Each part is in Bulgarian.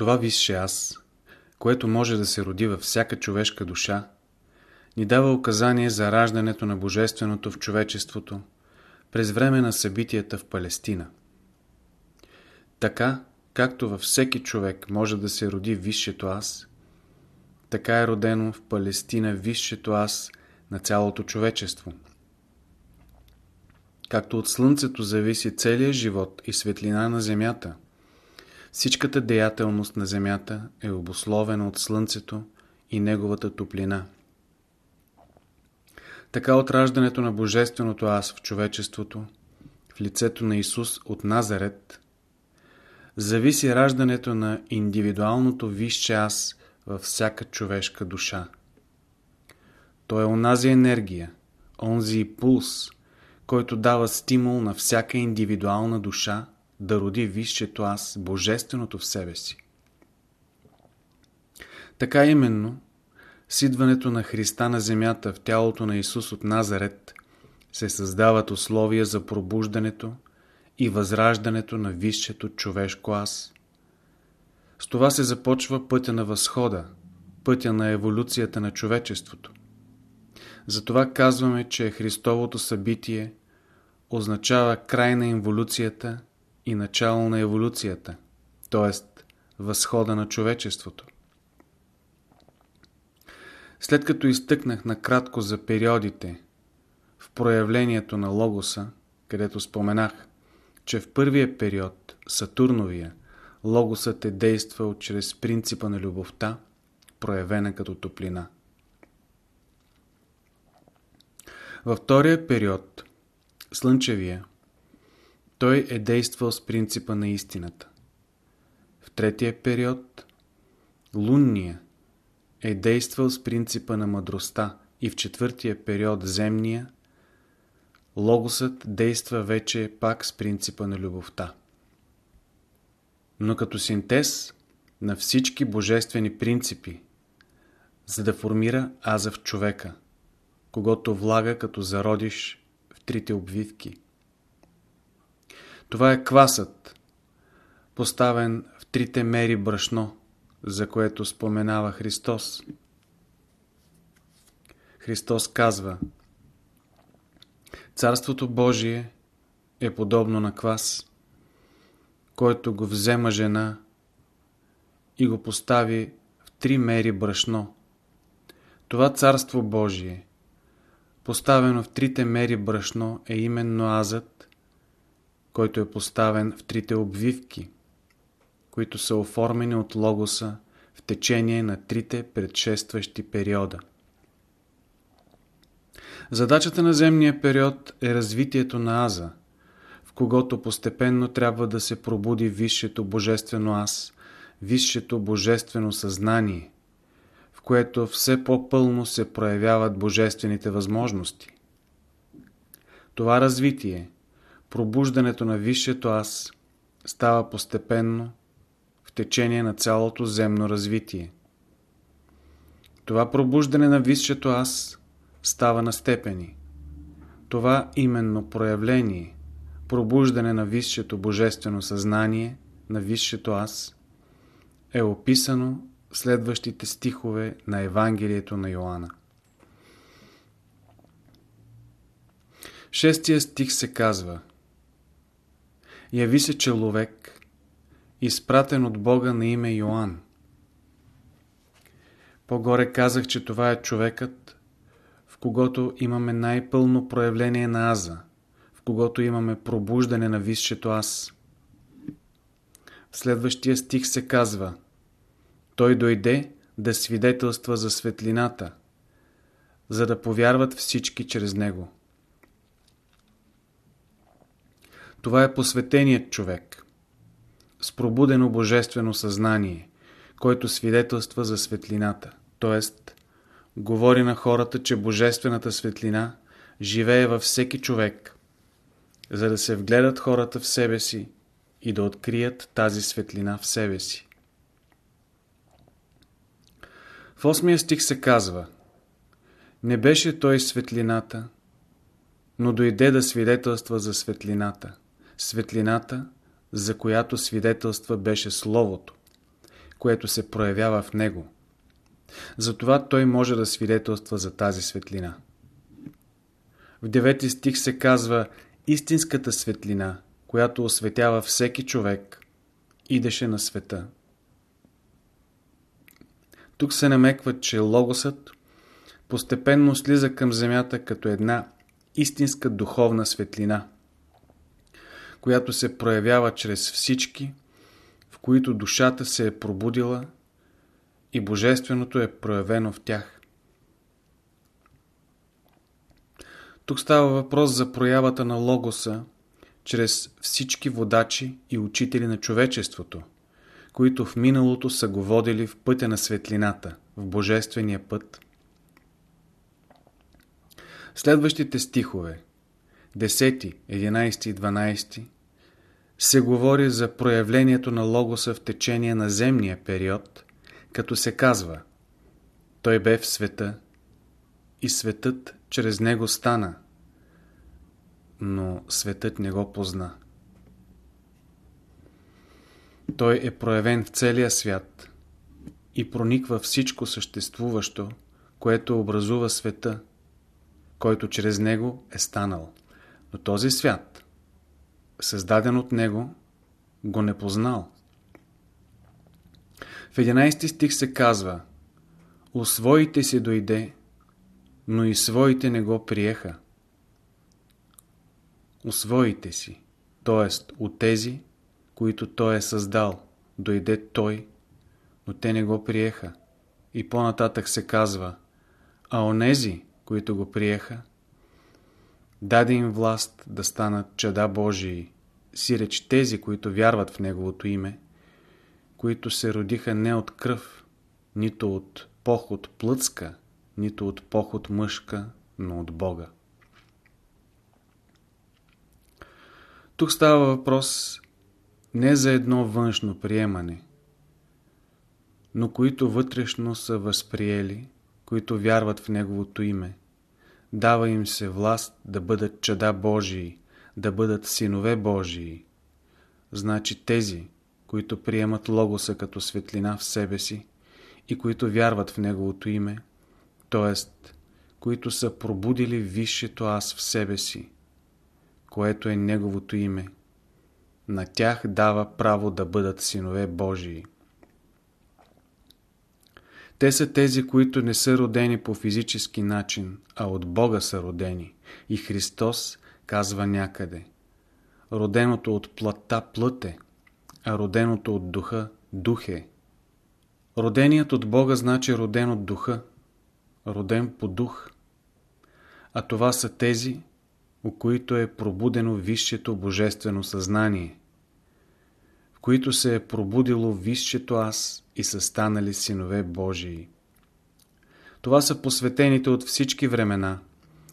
Това висше аз, което може да се роди във всяка човешка душа, ни дава указание за раждането на Божественото в човечеството през време на събитията в Палестина. Така, както във всеки човек може да се роди висшето аз, така е родено в Палестина висшето аз на цялото човечество. Както от Слънцето зависи целият живот и светлина на Земята, всичката деятелност на Земята е обословена от Слънцето и неговата топлина. Така от раждането на Божественото Аз в човечеството, в лицето на Исус от Назарет, зависи раждането на индивидуалното висше Аз във всяка човешка душа. То е онази енергия, онзи пулс, който дава стимул на всяка индивидуална душа да роди висшето аз, божественото в себе си. Така именно, с идването на Христа на земята в тялото на Исус от Назарет се създават условия за пробуждането и възраждането на висшето човешко аз. С това се започва пътя на възхода, пътя на еволюцията на човечеството. Затова казваме, че Христовото събитие означава край на инволюцията и начало на еволюцията, т.е. възхода на човечеството. След като изтъкнах накратко за периодите в проявлението на Логоса, където споменах, че в първия период, Сатурновия, Логосът е действал чрез принципа на любовта, проявена като топлина. Във втория период, Слънчевия, той е действал с принципа на истината. В третия период, Лунния, е действал с принципа на мъдростта и в четвъртия период, Земния, Логосът действа вече пак с принципа на любовта. Но като синтез на всички божествени принципи, за да формира аза в човека, когато влага като зародиш в трите обвивки. Това е квасът, поставен в трите мери брашно, за което споменава Христос. Христос казва Царството Божие е подобно на квас, който го взема жена и го постави в три мери брашно. Това Царство Божие, поставено в трите мери брашно, е именно азът, който е поставен в трите обвивки, които са оформени от логоса в течение на трите предшестващи периода. Задачата на земния период е развитието на аза, в когото постепенно трябва да се пробуди висшето божествено аз, висшето божествено съзнание, в което все по-пълно се проявяват божествените възможности. Това развитие – пробуждането на висшето аз става постепенно в течение на цялото земно развитие. Това пробуждане на висшето аз става на степени. Това именно проявление, пробуждане на висшето божествено съзнание, на висшето аз, е описано в следващите стихове на Евангелието на Йоанна. Шестия стих се казва – яви се човек, изпратен от Бога на име Йоанн. По-горе казах, че това е човекът, в когото имаме най-пълно проявление на аза, в когото имаме пробуждане на висшето аз. В следващия стих се казва Той дойде да свидетелства за светлината, за да повярват всички чрез него. Това е посветеният човек с пробудено божествено съзнание, който свидетелства за светлината, т.е. говори на хората, че божествената светлина живее във всеки човек, за да се вгледат хората в себе си и да открият тази светлина в себе си. В 8 стих се казва Не беше той светлината, но дойде да свидетелства за светлината. Светлината, за която свидетелства беше Словото, което се проявява в него. Затова той може да свидетелства за тази светлина. В девети стих се казва истинската светлина, която осветява всеки човек, идеше на света. Тук се намеква, че Логосът постепенно слиза към земята като една истинска духовна светлина, която се проявява чрез всички, в които душата се е пробудила и Божественото е проявено в тях. Тук става въпрос за проявата на Логоса чрез всички водачи и учители на човечеството, които в миналото са го водили в пътя на светлината, в Божествения път. Следващите стихове 10, 11 и 12 се говори за проявлението на Логоса в течение на земния период, като се казва Той бе в света и светът чрез него стана, но светът не го позна. Той е проявен в целия свят и прониква всичко съществуващо, което образува света, който чрез него е станал. Но този свят, създаден от него, го не познал. В 11 стих се казва «У своите си дойде, но и своите не го приеха». У своите си, т.е. от тези, които Той е създал, дойде Той, но те не го приеха. И по-нататък се казва, а онези, които го приеха, даде им власт да станат чада Божии, сиреч тези, които вярват в Неговото име, които се родиха не от кръв, нито от поход плъцка, нито от поход мъжка, но от Бога. Тук става въпрос не за едно външно приемане, но които вътрешно са възприели, които вярват в Неговото име. Дава им се власт да бъдат чада Божии, да бъдат синове Божии. Значи тези, които приемат Логоса като светлина в себе си и които вярват в Неговото име, т.е. които са пробудили Висшето Аз в себе си, което е Неговото име, на тях дава право да бъдат синове Божии. Те са тези, които не са родени по физически начин, а от Бога са родени. И Христос казва някъде. Роденото от плътта плът е, а роденото от духа дух е. Роденият от Бога значи роден от духа, роден по дух. А това са тези, у които е пробудено висшето божествено съзнание, в които се е пробудило висшето аз и са станали синове Божии. Това са посветените от всички времена,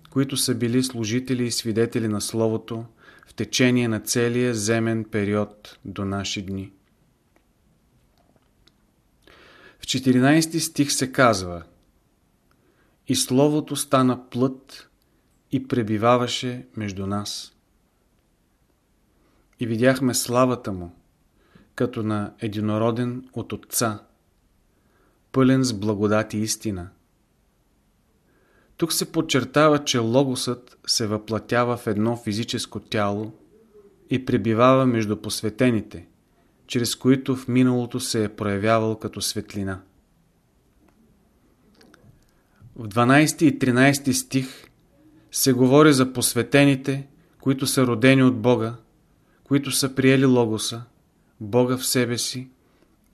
които са били служители и свидетели на Словото в течение на целия земен период до наши дни. В 14 стих се казва И Словото стана плът и пребиваваше между нас. И видяхме славата му, като на единороден от Отца, пълен с благодат и истина. Тук се подчертава, че Логосът се въплатява в едно физическо тяло и пребивава между посветените, чрез които в миналото се е проявявал като светлина. В 12 и 13 стих се говори за посветените, които са родени от Бога, които са приели Логоса, Бога в себе си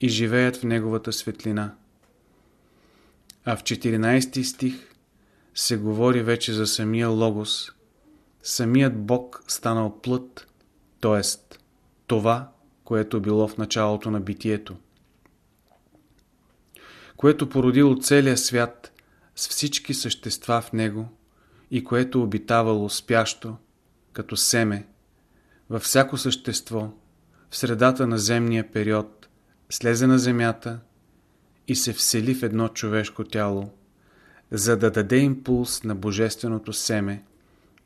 и живеят в Неговата светлина. А в 14 стих се говори вече за самия Логос, самият Бог станал плът, т.е. това, което било в началото на битието, което породило целия свят с всички същества в него и което обитавало спящо, като семе, във всяко същество, в средата на земния период, слезе на земята и се всели в едно човешко тяло, за да даде импулс на божественото семе,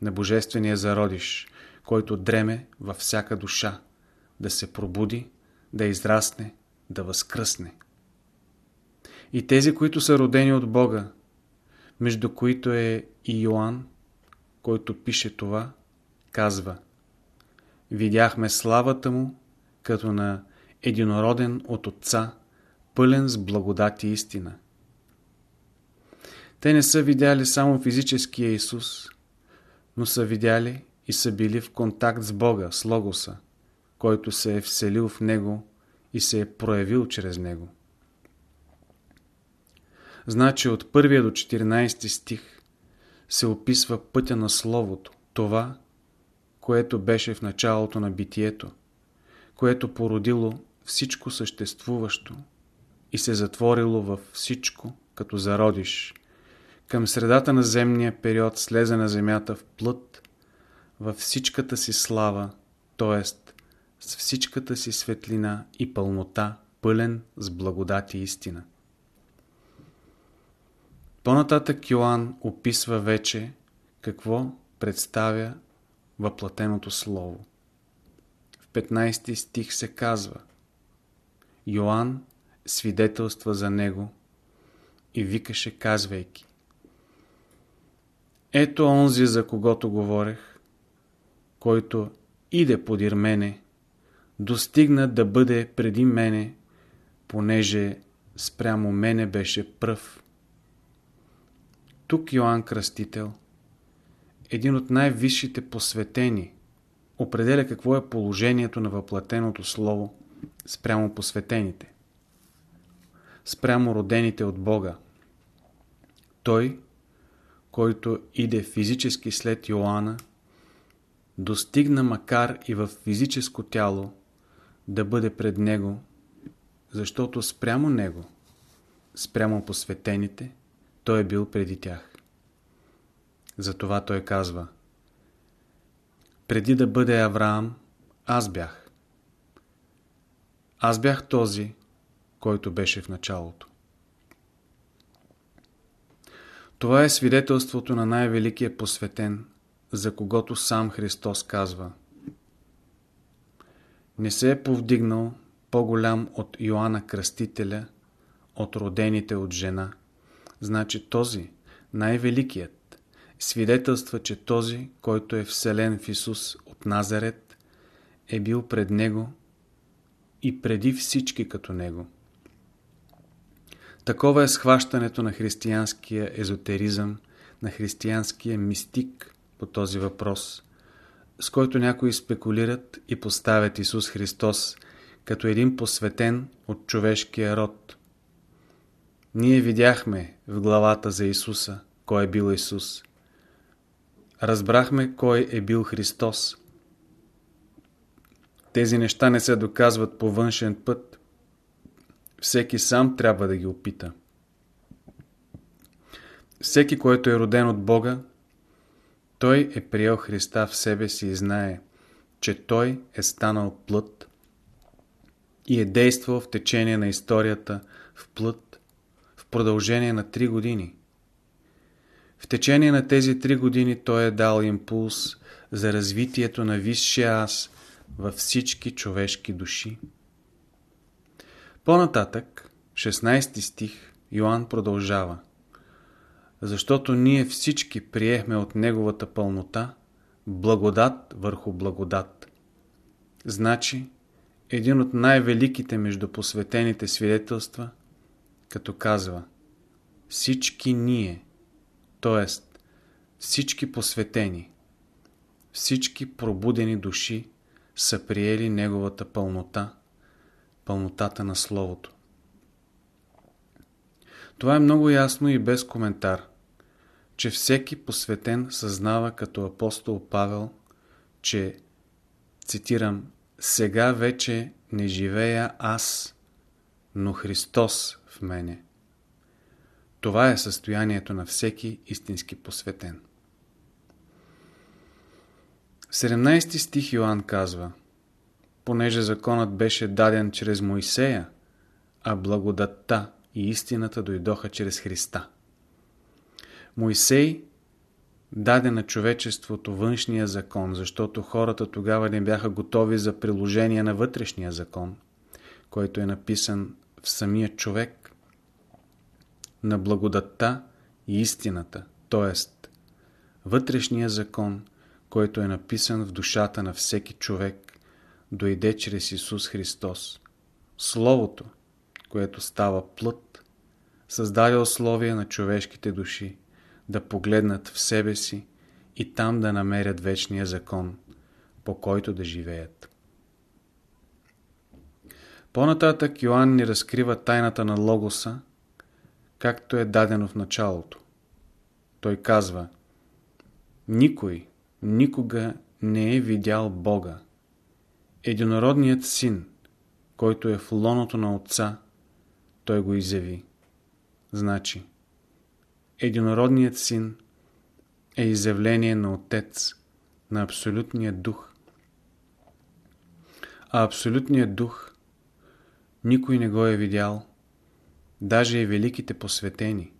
на божествения зародиш, който дреме във всяка душа, да се пробуди, да израсне, да възкръсне. И тези, които са родени от Бога, между които е и Йоанн, който пише това, казва Видяхме славата му, като на единороден от Отца, пълен с благодат и истина. Те не са видяли само физическия Исус, но са видяли и са били в контакт с Бога, с Логоса, който се е вселил в Него и се е проявил чрез Него. Значи от 1 до 14 стих се описва пътя на Словото, това, което беше в началото на битието, което породило всичко съществуващо и се затворило във всичко, като зародиш. Към средата на земния период слезе на земята в плът, във всичката си слава, т.е. с всичката си светлина и пълнота, пълен с благодат и истина. По-нататък Йоанн описва вече какво представя въплатеното Слово. В 15 стих се казва Йоанн свидетелства за него и викаше казвайки Ето онзи, за когото говорех, който иде подир мене, достигна да бъде преди мене, понеже спрямо мене беше пръв. Тук Йоанн Кръстител, един от най-висшите посветени, определя какво е положението на въплатеното Слово спрямо посветените, спрямо родените от Бога. Той, който иде физически след Йоанна, достигна макар и в физическо тяло да бъде пред него, защото спрямо него, спрямо посветените, той е бил преди тях. Затова той казва Преди да бъде Авраам, аз бях. Аз бях този, който беше в началото. Това е свидетелството на най-великия посветен, за когото сам Христос казва Не се е повдигнал по-голям от Йоанна Кръстителя, от родените от жена. Значи този, най-великият, свидетелства, че този, който е вселен в Исус от Назарет, е бил пред Него и преди всички като Него. Такова е схващането на християнския езотеризъм, на християнския мистик по този въпрос, с който някои спекулират и поставят Исус Христос като един посветен от човешкия род. Ние видяхме в главата за Исуса, кой е бил Исус. Разбрахме кой е бил Христос. Тези неща не се доказват по външен път. Всеки сам трябва да ги опита. Всеки, който е роден от Бога, той е приел Христа в себе си и знае, че Той е станал плът и е действал в течение на историята в плът в продължение на три години. В течение на тези три години Той е дал импулс за развитието на висшия аз във всички човешки души. По-нататък, 16 стих, Йоанн продължава. Защото ние всички приехме от Неговата пълнота благодат върху благодат. Значи, един от най-великите между посветените свидетелства, като казва всички ние, т.е. всички посветени, всички пробудени души са приели Неговата пълнота, пълнотата на Словото. Това е много ясно и без коментар, че всеки посветен съзнава като апостол Павел, че, цитирам, сега вече не живея аз, но Христос в мене. Това е състоянието на всеки истински посветен. В 17 стих Йоанн казва Понеже законът беше даден чрез Моисея, а благодатта и истината дойдоха чрез Христа. Моисей даде на човечеството външния закон, защото хората тогава не бяха готови за приложение на вътрешния закон, който е написан в самия човек. На благодатта и истината, т.е. вътрешния закон, който е написан в душата на всеки човек, дойде чрез Исус Христос. Словото, което става плът, създаде условия на човешките души да погледнат в себе си и там да намерят вечния закон, по който да живеят. По-нататък Йоанн ни разкрива тайната на Логоса, както е дадено в началото. Той казва Никой никога не е видял Бога. Единородният син, който е в лоното на Отца, той го изяви. Значи, единородният син е изявление на Отец, на Абсолютния дух. А Абсолютният дух никой не го е видял, даже и великите посветени.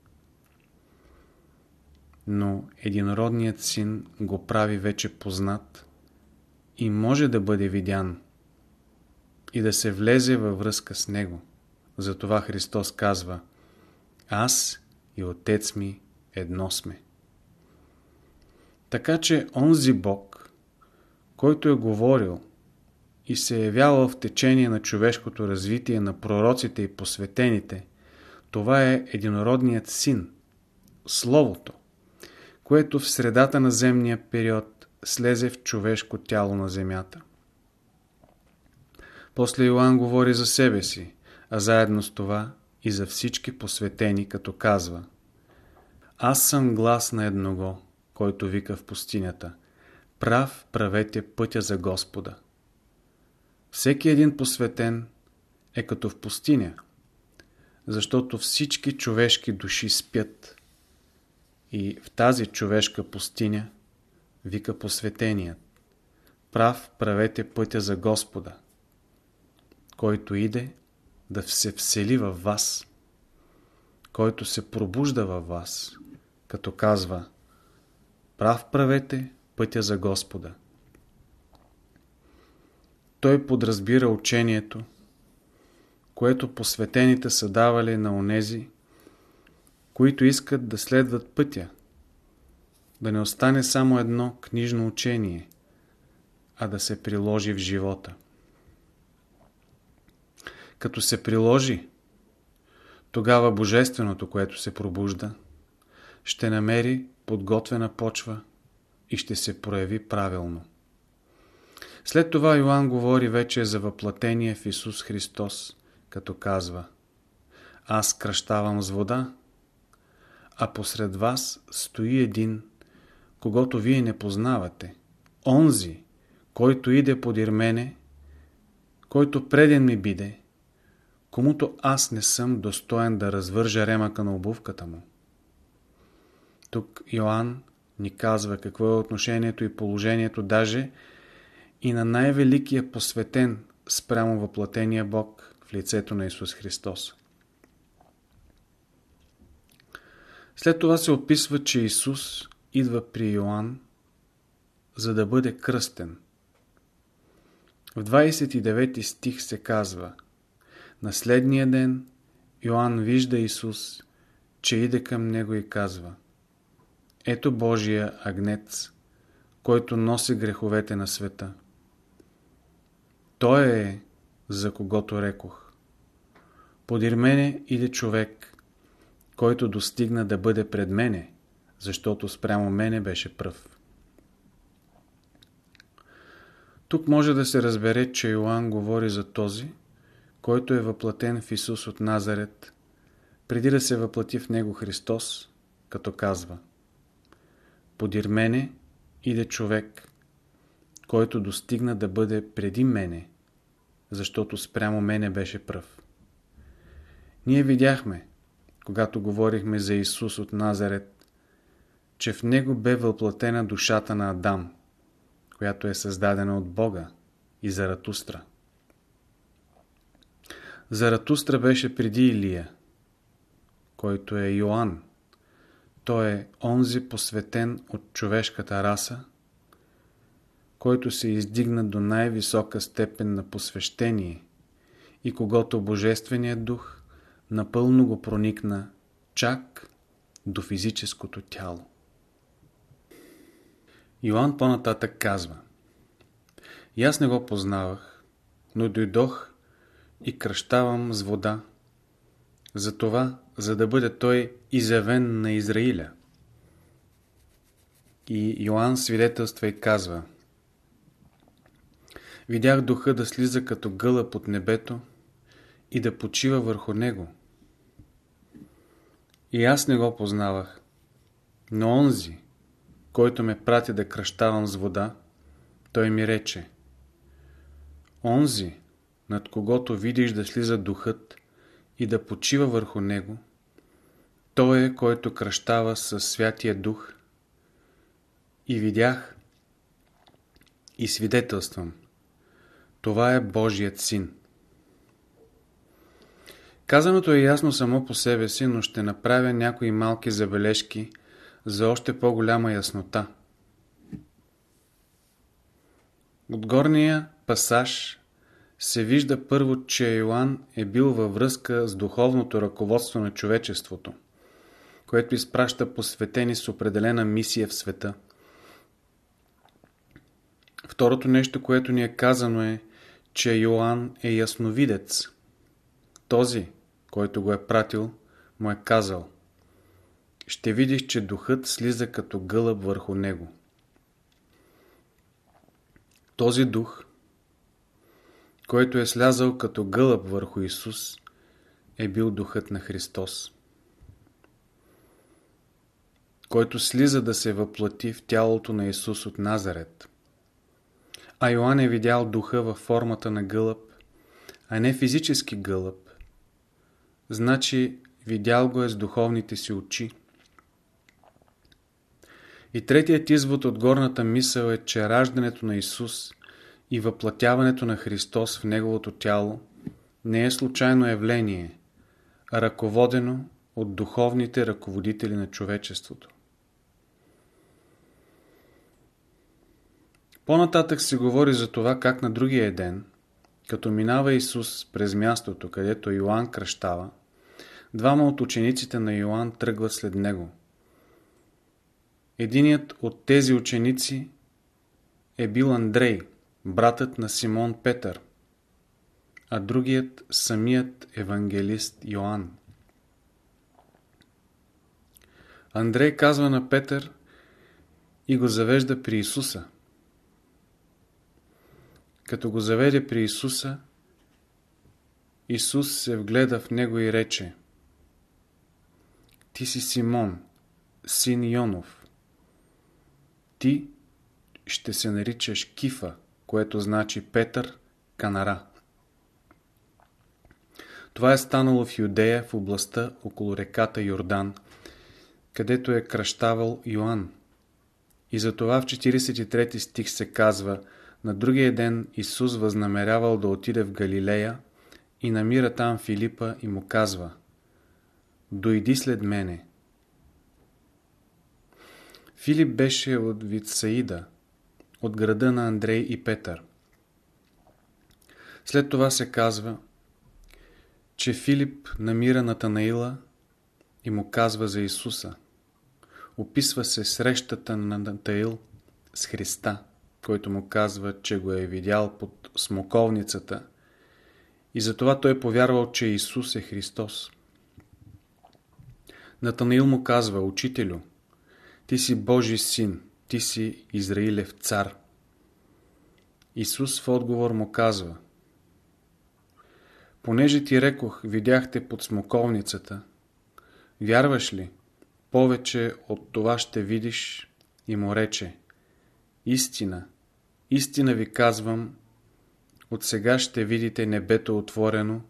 Но единородният син го прави вече познат и може да бъде видян и да се влезе във връзка с него. Затова Христос казва Аз и Отец ми едно сме. Така че онзи Бог, който е говорил и се е явявал в течение на човешкото развитие на пророците и посветените, това е единородният син, Словото, което в средата на земния период слезе в човешко тяло на земята. После Йоанн говори за себе си, а заедно с това и за всички посветени, като казва Аз съм глас на едного, който вика в пустинята Прав правете пътя за Господа. Всеки един посветен е като в пустиня, защото всички човешки души спят. И в тази човешка пустиня вика посветеният. Прав правете пътя за Господа, който иде да се всели във вас, който се пробужда във вас, като казва Прав правете пътя за Господа. Той подразбира учението, което посветените са давали на онези, които искат да следват пътя, да не остане само едно книжно учение, а да се приложи в живота. Като се приложи, тогава Божественото, което се пробужда, ще намери подготвена почва и ще се прояви правилно. След това Йоанн говори вече за въплатение в Исус Христос, като казва Аз кръщавам с вода, а посред вас стои един, когато вие не познавате, онзи, който иде подир мене, който преден ми биде, комуто аз не съм достоен да развържа ремъка на обувката му. Тук Йоанн ни казва какво е отношението и положението даже и на най-великия посветен спрямо въплатения Бог в лицето на Исус Христос. След това се описва, че Исус идва при Йоанн, за да бъде кръстен. В 29 стих се казва На следния ден Йоанн вижда Исус, че иде към него и казва Ето Божия агнец, който носи греховете на света. Той е, за когото рекох. Подир мене иде човек, който достигна да бъде пред мене, защото спрямо мене беше пръв. Тук може да се разбере, че Йоанн говори за този, който е въплатен в Исус от Назарет, преди да се въплати в него Христос, като казва Подир мене иде човек, който достигна да бъде преди мене, защото спрямо мене беше пръв. Ние видяхме, когато говорихме за Исус от Назарет, че в него бе въплатена душата на Адам, която е създадена от Бога и Заратустра. Заратустра беше преди Илия, който е Йоанн. Той е онзи посветен от човешката раса, който се издигна до най-висока степен на посвещение и когато Божественият дух напълно го проникна чак до физическото тяло. Йоанн по-нататък казва И аз не го познавах, но дойдох и кръщавам с вода, за това, за да бъде той изявен на Израиля. И Йоанн свидетелства и казва Видях духа да слиза като гълъб от небето и да почива върху него. И аз не го познавах, но онзи, който ме прати да кръщавам с вода, той ми рече Онзи, над когото видиш да слиза духът и да почива върху него, той е, който кръщава със Святия Дух. И видях и свидетелствам. Това е Божият син. Казаното е ясно само по себе си, но ще направя някои малки забележки за още по-голяма яснота. От горния пасаж се вижда първо, че Йоанн е бил във връзка с духовното ръководство на човечеството, което изпраща посветени с определена мисия в света. Второто нещо, което ни е казано е, че Йоанн е ясновидец. Този, който го е пратил, му е казал Ще видиш, че духът слиза като гълъб върху него. Този дух, който е слязал като гълъб върху Исус, е бил духът на Христос, който слиза да се въплати в тялото на Исус от Назарет. А Йоанн е видял духа във формата на гълъб, а не физически гълъб. Значи видял го е с духовните си очи. И третият извод от горната мисъл е, че раждането на Исус и въплатяването на Христос в Неговото тяло не е случайно явление, а ръководено от духовните ръководители на човечеството. По-нататък се говори за това как на другия ден, като минава Исус през мястото, където Йоанн кръщава, двама от учениците на Йоанн тръгват след него. Единият от тези ученици е бил Андрей, братът на Симон Петър, а другият самият евангелист Йоанн. Андрей казва на Петър и го завежда при Исуса – като го заведе при Исуса, Исус се вгледа в него и рече Ти си Симон, син Йонов. Ти ще се наричаш Кифа, което значи Петър, Канара. Това е станало в Юдея, в областта около реката Йордан, където е кръщавал Йоанн. И затова в 43 стих се казва – на другия ден Исус възнамерявал да отиде в Галилея и намира там Филипа и му казва Дойди след мене. Филип беше от Витсаида, от града на Андрей и Петър. След това се казва, че Филип намира Натанаила и му казва за Исуса. Описва се срещата на Натаил с Христа който му казва, че го е видял под смоковницата и затова той е повярвал, че Исус е Христос. Натанаил му казва, Учителю, ти си Божий син, ти си Израилев цар. Исус в отговор му казва, Понеже ти рекох, видяхте под смоковницата, вярваш ли, повече от това ще видиш и му рече, Истина, истина ви казвам, от сега ще видите небето отворено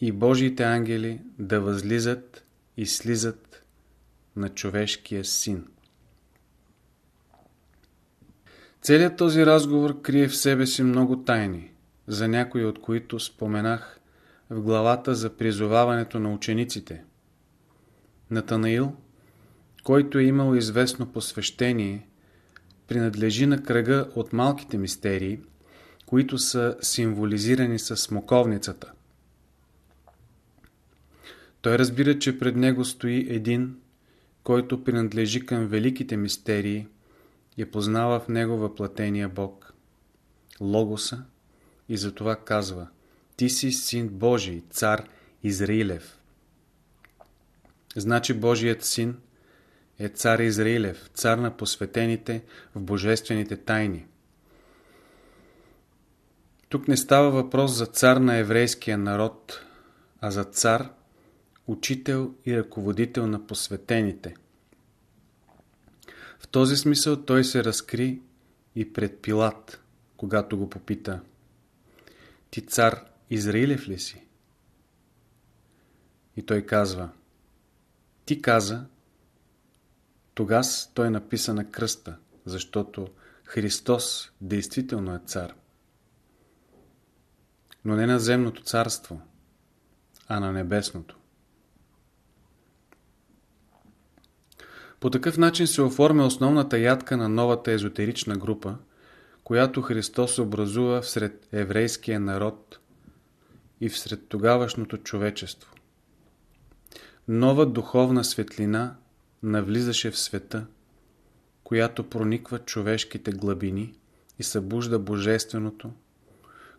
и Божиите ангели да възлизат и слизат на човешкия син. Целият този разговор крие в себе си много тайни, за някои от които споменах в главата за призоваването на учениците. Натанаил, който е имал известно посвещение, принадлежи на кръга от малките мистерии, които са символизирани с смоковницата. Той разбира, че пред него стои един, който принадлежи към великите мистерии и познава в него въплатения Бог. Логоса и затова казва Ти си син Божий, цар Израилев. Значи Божият син е цар Израилев, цар на посветените в божествените тайни. Тук не става въпрос за цар на еврейския народ, а за цар, учител и ръководител на посветените. В този смисъл той се разкри и пред Пилат, когато го попита Ти цар Израилев ли си? И той казва Ти каза, тогас той написа на кръста, защото Христос действително е цар. Но не на земното царство, а на небесното. По такъв начин се оформя основната ядка на новата езотерична група, която Христос образува всред еврейския народ и всред тогавашното човечество. Нова духовна светлина навлизаше в света, която прониква човешките глъбини и събужда божественото,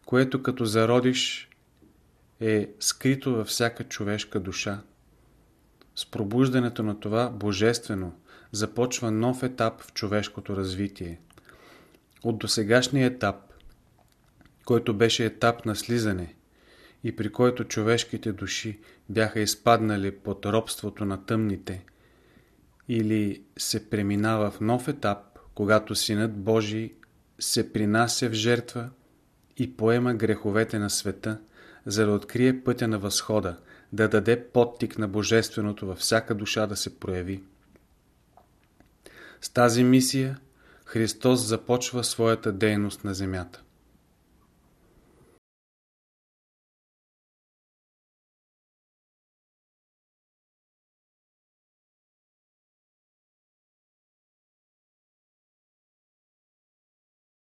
което като зародиш е скрито във всяка човешка душа. С пробуждането на това божествено започва нов етап в човешкото развитие. От досегашния етап, който беше етап на слизане и при който човешките души бяха изпаднали под робството на тъмните, или се преминава в нов етап, когато Синът Божий се принася в жертва и поема греховете на света, за да открие пътя на възхода, да даде подтик на Божественото във всяка душа да се прояви. С тази мисия Христос започва своята дейност на земята.